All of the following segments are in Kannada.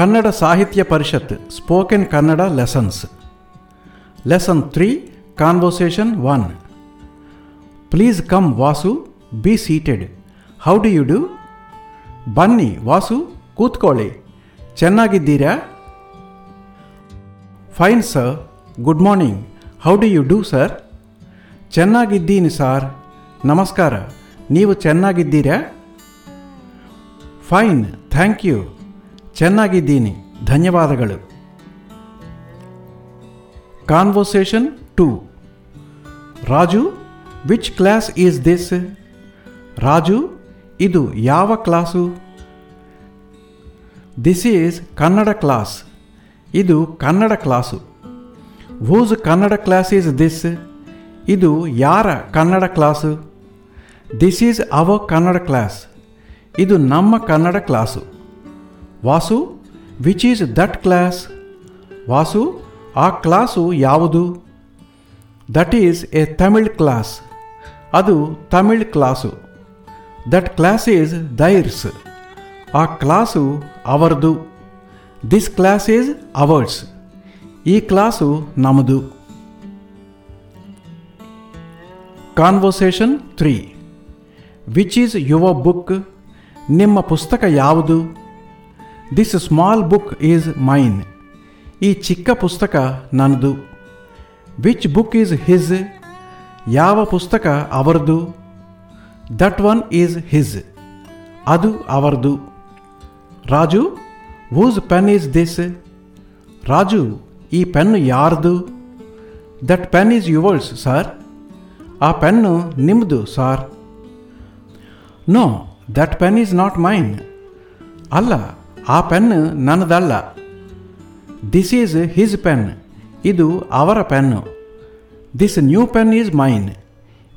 Kannada Sahitya Parishat spoken Kannada lessons lesson three conversation one please come Vasu be seated how do you do ಬನ್ನಿ ವಾಸು ಕೂತ್ಕೊಳ್ಳಿ. ಚೆನ್ನಾಗಿದ್ದೀರಾ? Fine sir good morning how do you do sir ಚೆನ್ನಾಗಿದ್ದೀನಿ ಸಾರ್ ನಮಸ್ಕಾರ. ನೀವು ಚೆನ್ನಾಗಿದ್ದೀರಾ? ಫೈನ್ ಥ್ಯಾಂಕ್ ಯು ಚೆನ್ನಾಗಿದ್ದೀನಿ. ಧನ್ಯವಾದಗಳು. Conversation two Raju which class is this Raju, ಇದು ಯಾವ class this is Kannada class ಇದು Kannada class whose Kannada class is this ಇದು ಯಾರ Kannada class this is our Kannada class ಇದು ನಮ್ಮ Kannada class Vasu which is that class Vasu, ಆ ಕ್ಲಾಸು ಯಾವುದು? That is a Tamil class ಅದು Tamil class that class is theirs ಆ ಕ್ಲಾಸು ಅವರದು. ದಿಸ್ ಕ್ಲಾಸ್ ಈಸ್ ಅವರ್ಸ್ ಈ ಕ್ಲಾಸು ನಮ್ಮದು conversation three which is your book ನಿಮ್ಮ ಪುಸ್ತಕ ಯಾವುದು? This small book is mine ಈ ಚಿಕ್ಕ ಪುಸ್ತಕ ನನ್ನದು. ವಿಚ್ ಬುಕ್ ಈಸ್ ಹಿಸ್ ಯಾವ ಪುಸ್ತಕ ಅವರದು? ದಟ್ ಒನ್ ಈಸ್ ಹಿಸ್ ಅದು ಅವರದು. Raju whose pen is this Raju, ಈ ಪೆನ್ನು ಯಾರ್ದು? That pen is yours sir ಆ ಪೆನ್ನು ನಿಮ್ಮದು sir no that pen is not mine ಅಲ್ಲ ಆ ಪೆನ್ ನನ್ನದಲ್ಲ. ದಿಸ್ ಈಸ್ ಹಿಸ್ ಪೆನ್ ಇದು ಅವರ pen this new pen is mine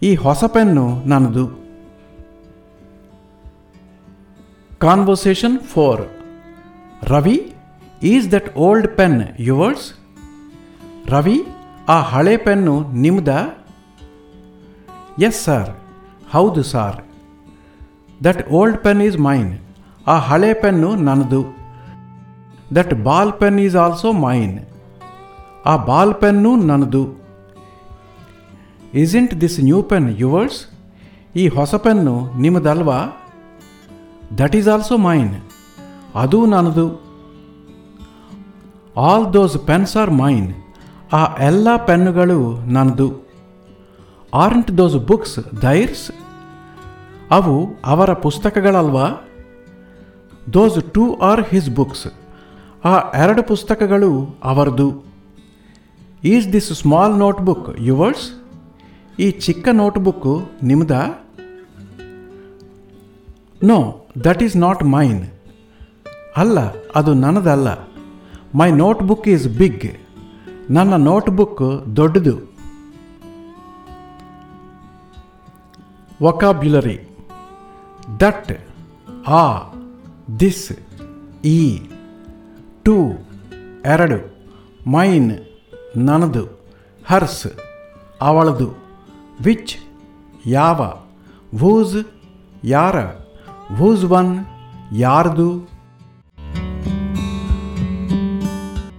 ಈ ಹೊಸ ಪೆನ್ನು ನನ್ನದು. Conversation four Ravi is that old pen yours Ravi, ಆ ಹಳೆ ಪೆನ್ನು ನಿಮ್ದ? ಎಸ್ ಸರ್ ಹೌದು sir that old pen is mine ಆ ಹಳೆ ಪೆನ್ನು ನನ್ನದು. That ball pen is also mine ಆ ಬಾಲ್ ಪೆನ್ನು ನನ್ನದು. Isn't this new pen yours ಈ ಹೊಸ ಪೆನ್ನು ನಿಮ್ಮದಲ್ವಾ? ದಟ್ ಈಸ್ ಆಲ್ಸೋ ಮೈನ್ ಅದು ನನ್ನದು. All those pens are mine ಆ ಎಲ್ಲ ಪೆನ್ನುಗಳು ನನ್ನದು. ಆರ್ಂಟ್ ದೋಸ್ ಬುಕ್ಸ್ ದೈರ್ಸ್ ಅವು ಅವರ ಪುಸ್ತಕಗಳಲ್ವಾ? Those two are his books ಆ ಎರಡು ಪುಸ್ತಕಗಳು ಅವರದು. Is this small notebook yours ಈ ಚಿಕ್ಕ ನೋಟ್ಬುಕ್ಕು ನಿಮ್ದ? No that is not mine ಅಲ್ಲ, ಅದು ನನ್ನದಲ್ಲ. ಮೈ ನೋಟ್ಬುಕ್ ಈಸ್ ಬಿಗ್ ನನ್ನ ನೋಟ್ಬುಕ್ ದೊಡ್ಡದು. ವೊಕಾಬ್ಯುಲರಿ ದಟ್ ಆ ದಿಸ್ ಈ ಟು ಎರಡು, ಮೈನ್, ನನ್ನದು, ಹರ್ಸ್, ಅವಳದು ವಿಚ್ ಯಾವ ವೂಸ್ ಯಾರ ವೂಸ್ ಒನ್ ಯಾರ್ದು